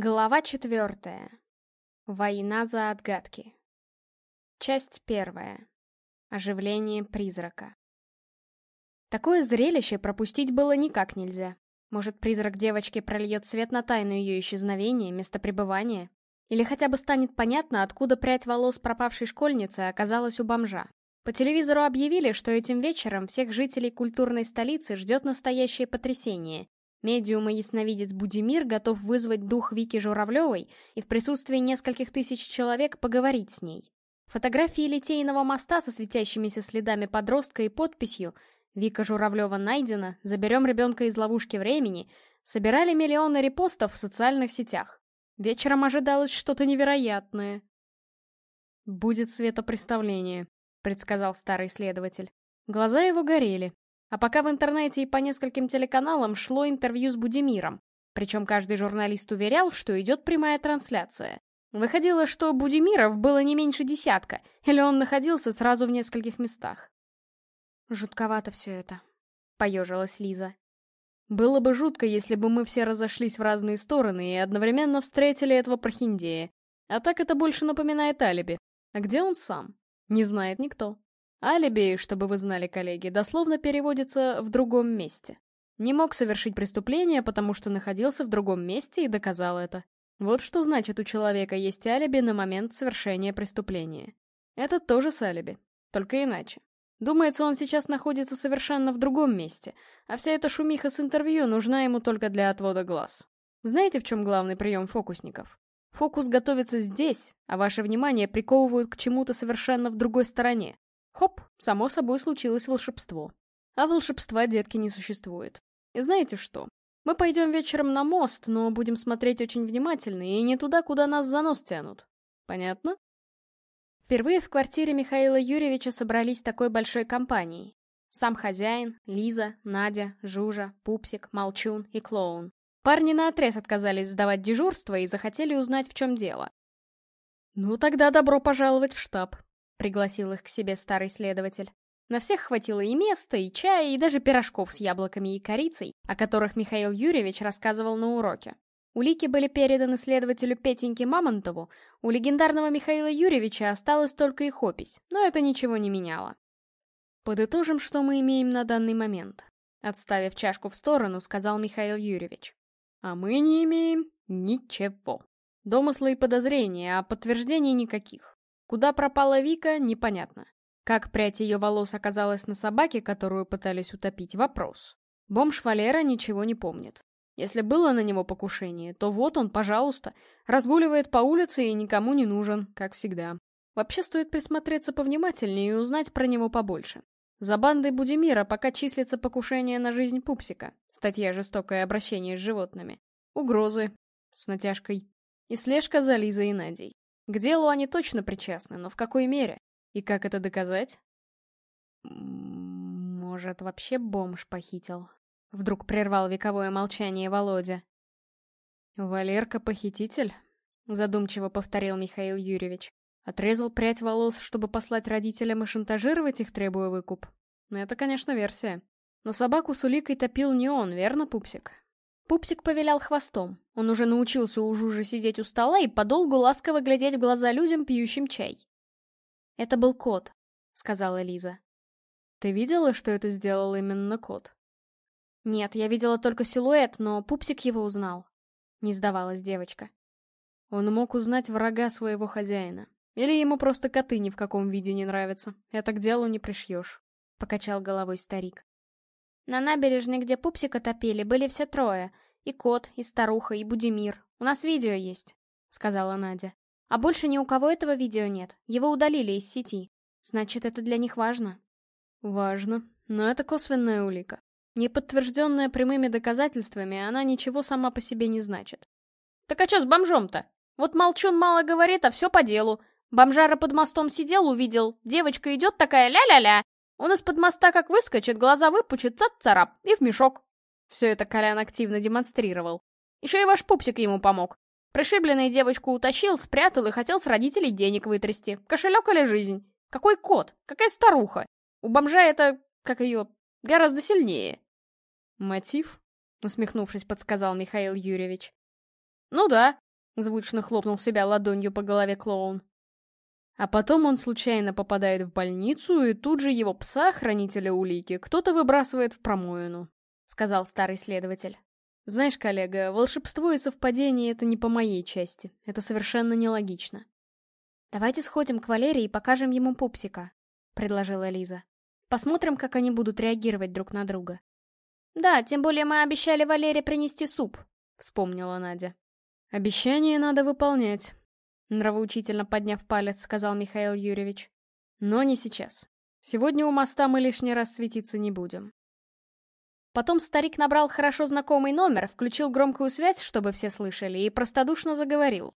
Глава четвертая. Война за отгадки. Часть первая. Оживление призрака. Такое зрелище пропустить было никак нельзя. Может, призрак девочки прольет свет на тайну ее исчезновения, место пребывания? Или хотя бы станет понятно, откуда прядь волос пропавшей школьницы оказалась у бомжа. По телевизору объявили, что этим вечером всех жителей культурной столицы ждет настоящее потрясение. Медиум и ясновидец Будимир готов вызвать дух Вики Журавлевой и в присутствии нескольких тысяч человек поговорить с ней. Фотографии Литейного моста со светящимися следами подростка и подписью «Вика Журавлева найдена, заберем ребенка из ловушки времени» собирали миллионы репостов в социальных сетях. Вечером ожидалось что-то невероятное. «Будет светопреставление», — предсказал старый следователь. Глаза его горели. А пока в интернете и по нескольким телеканалам шло интервью с Будимиром. Причем каждый журналист уверял, что идет прямая трансляция. Выходило, что Будимиров было не меньше десятка, или он находился сразу в нескольких местах. «Жутковато все это», — поежилась Лиза. «Было бы жутко, если бы мы все разошлись в разные стороны и одновременно встретили этого прохиндея. А так это больше напоминает алиби. А где он сам? Не знает никто. Алиби, чтобы вы знали, коллеги, дословно переводится «в другом месте». Не мог совершить преступление, потому что находился в другом месте и доказал это. Вот что значит у человека есть алиби на момент совершения преступления. Это тоже с алиби, только иначе. Думается, он сейчас находится совершенно в другом месте, а вся эта шумиха с интервью нужна ему только для отвода глаз. Знаете, в чем главный прием фокусников? Фокус готовится здесь, а ваше внимание приковывают к чему-то совершенно в другой стороне. Хоп, само собой случилось волшебство. А волшебства, детки, не существует. И знаете что? Мы пойдем вечером на мост, но будем смотреть очень внимательно и не туда, куда нас за нос тянут. Понятно? Впервые в квартире Михаила Юрьевича собрались такой большой компанией. Сам хозяин, Лиза, Надя, Жужа, Пупсик, Молчун и Клоун. Парни наотрез отказались сдавать дежурство и захотели узнать, в чем дело. «Ну тогда добро пожаловать в штаб», Пригласил их к себе старый следователь. На всех хватило и места, и чая, и даже пирожков с яблоками и корицей, о которых Михаил Юрьевич рассказывал на уроке. Улики были переданы следователю Петеньке Мамонтову, у легендарного Михаила Юрьевича осталась только их опись, но это ничего не меняло. Подытожим, что мы имеем на данный момент. Отставив чашку в сторону, сказал Михаил Юрьевич. А мы не имеем ничего. Домыслы и подозрения, а подтверждений никаких. Куда пропала Вика, непонятно. Как прядь ее волос оказалась на собаке, которую пытались утопить, вопрос. Бомж Валера ничего не помнит. Если было на него покушение, то вот он, пожалуйста, разгуливает по улице и никому не нужен, как всегда. Вообще стоит присмотреться повнимательнее и узнать про него побольше. За бандой Будимира пока числится покушение на жизнь пупсика, статья «Жестокое обращение с животными», угрозы, с натяжкой, и слежка за Лизой и Надей. К делу они точно причастны, но в какой мере? И как это доказать? Может, вообще бомж похитил? Вдруг прервал вековое молчание Володя. «Валерка похититель?» Задумчиво повторил Михаил Юрьевич. Отрезал прядь волос, чтобы послать родителям и шантажировать их, требуя выкуп. Это, конечно, версия. Но собаку с уликой топил не он, верно, Пупсик? Пупсик повилял хвостом. Он уже научился у Жужи сидеть у стола и подолгу ласково глядеть в глаза людям, пьющим чай. «Это был кот», — сказала Лиза. «Ты видела, что это сделал именно кот?» «Нет, я видела только силуэт, но Пупсик его узнал», — не сдавалась девочка. Он мог узнать врага своего хозяина. Или ему просто коты ни в каком виде не нравятся. Это к делу не пришьешь», — покачал головой старик. На набережной, где пупсика топили, были все трое. И кот, и старуха, и Будимир. У нас видео есть, — сказала Надя. А больше ни у кого этого видео нет. Его удалили из сети. Значит, это для них важно. Важно. Но это косвенная улика. Не подтвержденная прямыми доказательствами, она ничего сама по себе не значит. Так а что с бомжом-то? Вот молчун мало говорит, а все по делу. Бомжара под мостом сидел, увидел. Девочка идет такая ля-ля-ля. Он из-под моста как выскочит, глаза выпучит, цап-царап, и в мешок. Все это Колян активно демонстрировал. Еще и ваш пупсик ему помог. Пришибленный девочку утащил, спрятал и хотел с родителей денег вытрясти. Кошелек или жизнь? Какой кот? Какая старуха? У бомжа это, как ее, гораздо сильнее. Мотив? Усмехнувшись, подсказал Михаил Юрьевич. Ну да, Звучно хлопнул себя ладонью по голове клоун. А потом он случайно попадает в больницу, и тут же его пса, хранителя улики, кто-то выбрасывает в промоину, — сказал старый следователь. Знаешь, коллега, волшебство и совпадение — это не по моей части. Это совершенно нелогично. «Давайте сходим к Валерии и покажем ему пупсика», — предложила Лиза. «Посмотрим, как они будут реагировать друг на друга». «Да, тем более мы обещали Валере принести суп», — вспомнила Надя. «Обещание надо выполнять», — нравоучительно подняв палец, сказал Михаил Юрьевич. «Но не сейчас. Сегодня у моста мы лишний раз светиться не будем». Потом старик набрал хорошо знакомый номер, включил громкую связь, чтобы все слышали, и простодушно заговорил.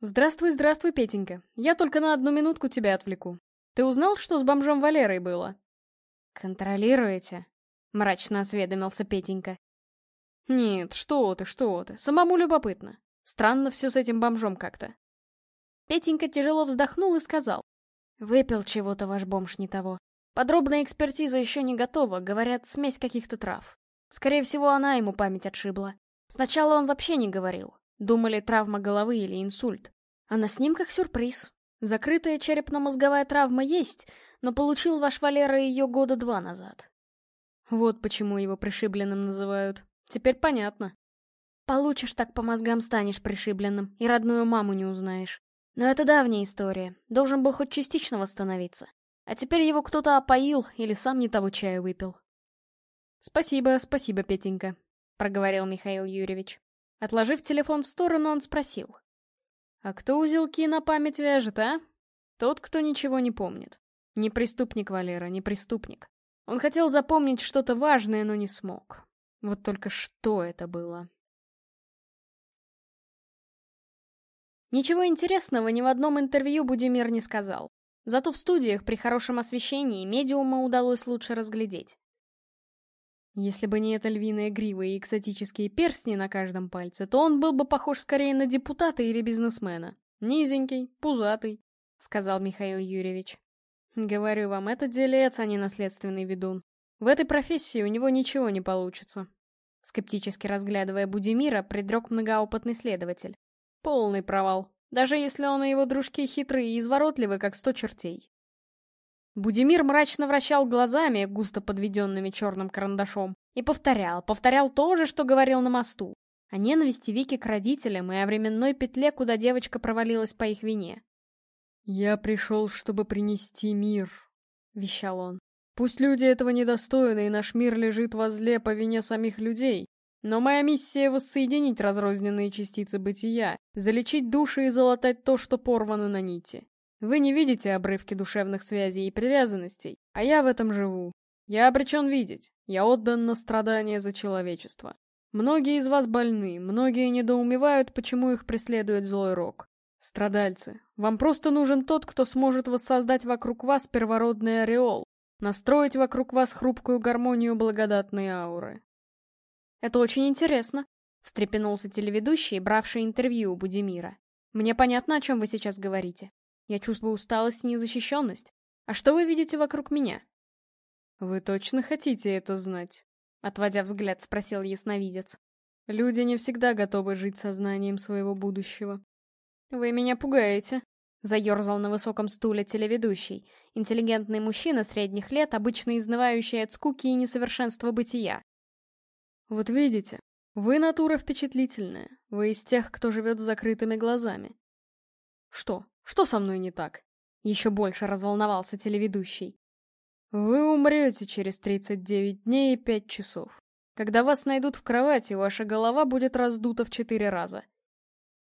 «Здравствуй, здравствуй, Петенька. Я только на одну минутку тебя отвлеку. Ты узнал, что с бомжом Валерой было?» «Контролируете?» — мрачно осведомился Петенька. «Нет, что ты, что ты, самому любопытно. Странно все с этим бомжом как-то». Петенька тяжело вздохнул и сказал. «Выпил чего-то ваш бомж не того. Подробная экспертиза еще не готова, говорят, смесь каких-то трав. Скорее всего, она ему память отшибла. Сначала он вообще не говорил. Думали, травма головы или инсульт. А на снимках сюрприз. Закрытая черепно-мозговая травма есть, но получил ваш Валера ее года два назад. Вот почему его пришибленным называют. Теперь понятно. Получишь так по мозгам станешь пришибленным, и родную маму не узнаешь. Но это давняя история, должен был хоть частично восстановиться. А теперь его кто-то опоил или сам не того чая выпил. «Спасибо, спасибо, Петенька», — проговорил Михаил Юрьевич. Отложив телефон в сторону, он спросил. «А кто узелки на память вяжет, а? Тот, кто ничего не помнит. Не преступник Валера, не преступник. Он хотел запомнить что-то важное, но не смог. Вот только что это было?» Ничего интересного ни в одном интервью Будимир не сказал. Зато в студиях при хорошем освещении медиума удалось лучше разглядеть. Если бы не эта львиная грива и экзотические перстни на каждом пальце, то он был бы похож скорее на депутата или бизнесмена. Низенький, пузатый, — сказал Михаил Юрьевич. Говорю вам, это делец, а не наследственный ведун. В этой профессии у него ничего не получится. Скептически разглядывая Будимира, предрек многоопытный следователь. Полный провал даже если он и его дружки хитрые и изворотливы, как сто чертей. Будимир мрачно вращал глазами, густо подведенными черным карандашом, и повторял, повторял то же, что говорил на мосту, о ненависти Вики к родителям и о временной петле, куда девочка провалилась по их вине. «Я пришел, чтобы принести мир», — вещал он. «Пусть люди этого недостойны, и наш мир лежит возле по вине самих людей, но моя миссия — воссоединить разрозненные частицы бытия, залечить души и залатать то, что порвано на нити. Вы не видите обрывки душевных связей и привязанностей, а я в этом живу. Я обречен видеть, я отдан на страдания за человечество. Многие из вас больны, многие недоумевают, почему их преследует злой рок. Страдальцы, вам просто нужен тот, кто сможет воссоздать вокруг вас первородный ореол, настроить вокруг вас хрупкую гармонию благодатной ауры. «Это очень интересно», — встрепенулся телеведущий, бравший интервью у Будимира. «Мне понятно, о чем вы сейчас говорите. Я чувствую усталость и незащищенность. А что вы видите вокруг меня?» «Вы точно хотите это знать?» — отводя взгляд, спросил ясновидец. «Люди не всегда готовы жить сознанием своего будущего». «Вы меня пугаете», — заерзал на высоком стуле телеведущий, интеллигентный мужчина средних лет, обычно изнывающий от скуки и несовершенства бытия. Вот видите, вы натура впечатлительная. Вы из тех, кто живет с закрытыми глазами. Что? Что со мной не так? Еще больше разволновался телеведущий. Вы умрете через 39 дней и 5 часов. Когда вас найдут в кровати, ваша голова будет раздута в четыре раза.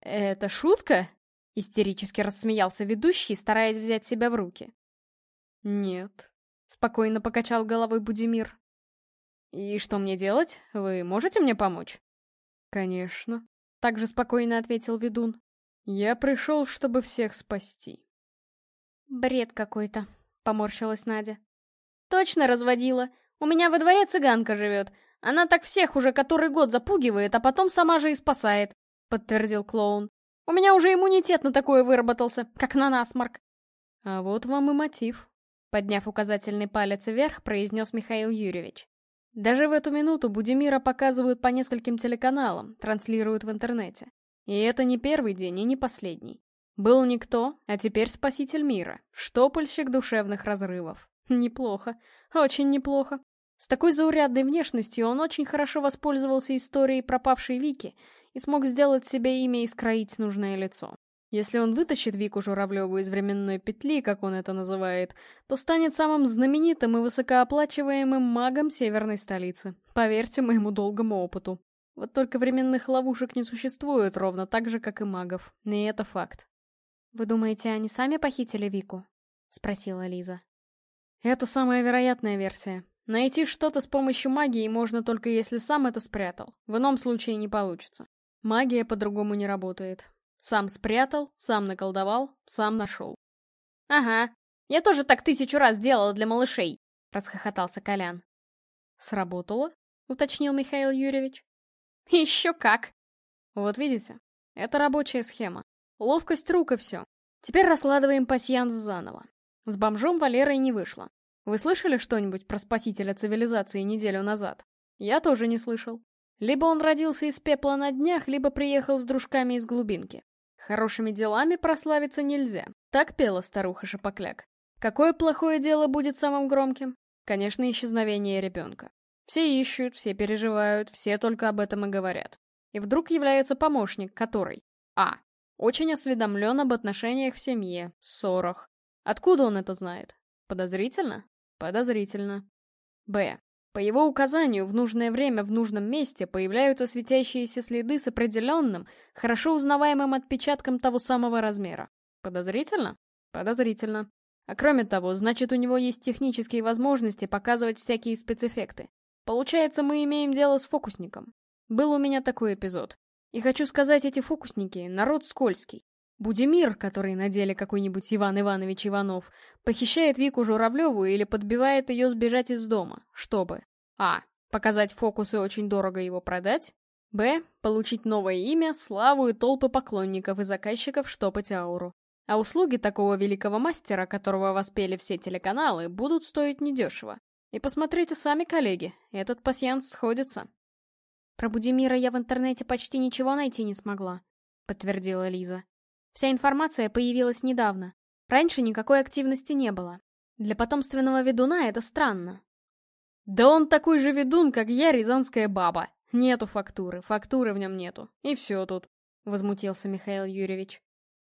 Это шутка? Истерически рассмеялся ведущий, стараясь взять себя в руки. Нет. Спокойно покачал головой Будимир. «И что мне делать? Вы можете мне помочь?» «Конечно», — также спокойно ответил ведун. «Я пришел, чтобы всех спасти». «Бред какой-то», — поморщилась Надя. «Точно разводила. У меня во дворе цыганка живет. Она так всех уже который год запугивает, а потом сама же и спасает», — подтвердил клоун. «У меня уже иммунитет на такое выработался, как на насморк». «А вот вам и мотив», — подняв указательный палец вверх, произнес Михаил Юрьевич. Даже в эту минуту Будимира показывают по нескольким телеканалам, транслируют в интернете. И это не первый день и не последний. Был никто, а теперь спаситель мира, штопольщик душевных разрывов. Неплохо, очень неплохо. С такой заурядной внешностью он очень хорошо воспользовался историей пропавшей Вики и смог сделать себе имя и скроить нужное лицо. Если он вытащит Вику Журавлеву из временной петли, как он это называет, то станет самым знаменитым и высокооплачиваемым магом северной столицы. Поверьте моему долгому опыту. Вот только временных ловушек не существует ровно так же, как и магов. И это факт. «Вы думаете, они сами похитили Вику?» — спросила Лиза. «Это самая вероятная версия. Найти что-то с помощью магии можно только если сам это спрятал. В ином случае не получится. Магия по-другому не работает. Сам спрятал, сам наколдовал, сам нашел. «Ага, я тоже так тысячу раз делала для малышей!» — расхохотался Колян. «Сработало?» — уточнил Михаил Юрьевич. «Еще как!» «Вот видите, это рабочая схема. Ловкость рук и все. Теперь раскладываем пасьянс заново. С бомжом Валерой не вышло. Вы слышали что-нибудь про спасителя цивилизации неделю назад? Я тоже не слышал. Либо он родился из пепла на днях, либо приехал с дружками из глубинки. Хорошими делами прославиться нельзя. Так пела старуха Шапокляк. Какое плохое дело будет самым громким? Конечно, исчезновение ребенка. Все ищут, все переживают, все только об этом и говорят. И вдруг является помощник, который А. Очень осведомлен об отношениях в семье, ссорах. Откуда он это знает? Подозрительно? Подозрительно. Б. По его указанию, в нужное время в нужном месте появляются светящиеся следы с определенным, хорошо узнаваемым отпечатком того самого размера. Подозрительно? Подозрительно. А кроме того, значит у него есть технические возможности показывать всякие спецэффекты. Получается, мы имеем дело с фокусником. Был у меня такой эпизод. И хочу сказать, эти фокусники — народ скользкий. Будимир, который на деле какой-нибудь Иван Иванович Иванов, похищает Вику Журавлеву или подбивает ее сбежать из дома, чтобы А. Показать фокус и очень дорого его продать. Б. Получить новое имя, славу и толпы поклонников и заказчиков штопать ауру. А услуги такого великого мастера, которого воспели все телеканалы, будут стоить недешево. И посмотрите сами, коллеги, этот пасьянс сходится. Про Будимира я в интернете почти ничего найти не смогла, подтвердила Лиза. Вся информация появилась недавно. Раньше никакой активности не было. Для потомственного ведуна это странно. Да он такой же ведун, как я, рязанская баба. Нету фактуры, фактуры в нем нету. И все тут, возмутился Михаил Юрьевич.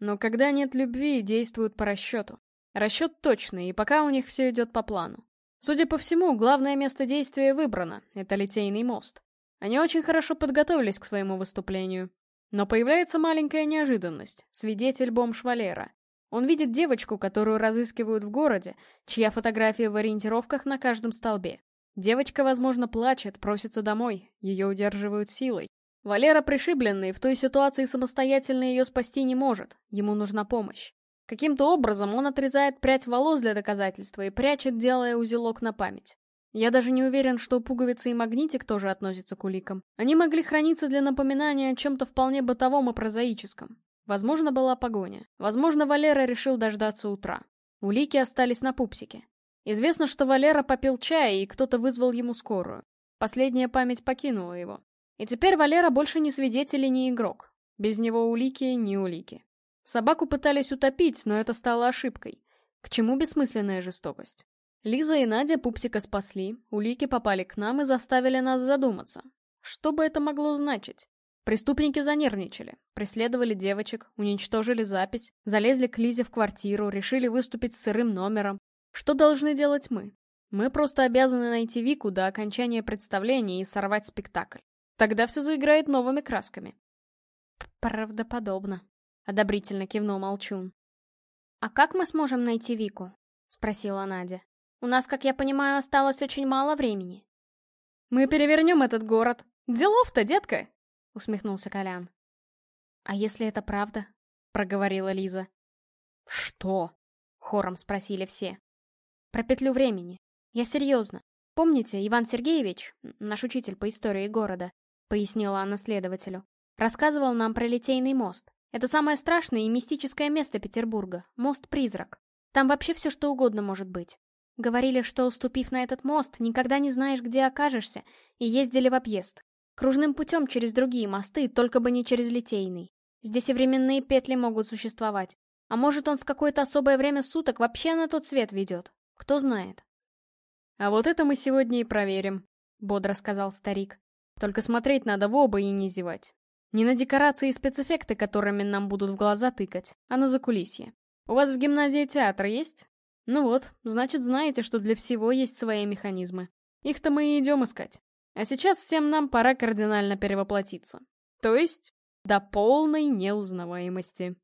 Но когда нет любви, действуют по расчету. Расчет точный, и пока у них все идет по плану. Судя по всему, главное место действия выбрано — это Литейный мост. Они очень хорошо подготовились к своему выступлению. Но появляется маленькая неожиданность. Свидетель бомж Валера. Он видит девочку, которую разыскивают в городе, чья фотография в ориентировках на каждом столбе. Девочка, возможно, плачет, просится домой, ее удерживают силой. Валера пришибленный, в той ситуации самостоятельно ее спасти не может, ему нужна помощь. Каким-то образом он отрезает прядь волос для доказательства и прячет, делая узелок на память. Я даже не уверен, что пуговицы и магнитик тоже относятся к уликам. Они могли храниться для напоминания о чем-то вполне бытовом и прозаическом. Возможно, была погоня. Возможно, Валера решил дождаться утра. Улики остались на пупсике. Известно, что Валера попил чай, и кто-то вызвал ему скорую. Последняя память покинула его. И теперь Валера больше не свидетель и не игрок. Без него улики не улики. Собаку пытались утопить, но это стало ошибкой. К чему бессмысленная жестокость? Лиза и Надя пупсика спасли, улики попали к нам и заставили нас задуматься. Что бы это могло значить? Преступники занервничали, преследовали девочек, уничтожили запись, залезли к Лизе в квартиру, решили выступить с сырым номером. Что должны делать мы? Мы просто обязаны найти Вику до окончания представления и сорвать спектакль. Тогда все заиграет новыми красками. Правдоподобно, одобрительно кивнул Молчун. А как мы сможем найти Вику? спросила Надя. У нас, как я понимаю, осталось очень мало времени. Мы перевернем этот город. Делов-то, детка!» — усмехнулся Колян. «А если это правда?» — проговорила Лиза. «Что?» — хором спросили все. «Про петлю времени. Я серьезно. Помните, Иван Сергеевич, наш учитель по истории города, пояснила она следователю, рассказывал нам про Литейный мост. Это самое страшное и мистическое место Петербурга. Мост-призрак. Там вообще все что угодно может быть. Говорили, что, уступив на этот мост, никогда не знаешь, где окажешься, и ездили в объезд. Кружным путем через другие мосты, только бы не через Литейный. Здесь и временные петли могут существовать. А может, он в какое-то особое время суток вообще на тот свет ведет? Кто знает. «А вот это мы сегодня и проверим», — бодро сказал старик. «Только смотреть надо в оба и не зевать. Не на декорации и спецэффекты, которыми нам будут в глаза тыкать, а на закулисье. У вас в гимназии театр есть? Ну вот, значит, знаете, что для всего есть свои механизмы. Их-то мы и идем искать. А сейчас всем нам пора кардинально перевоплотиться. То есть до полной неузнаваемости.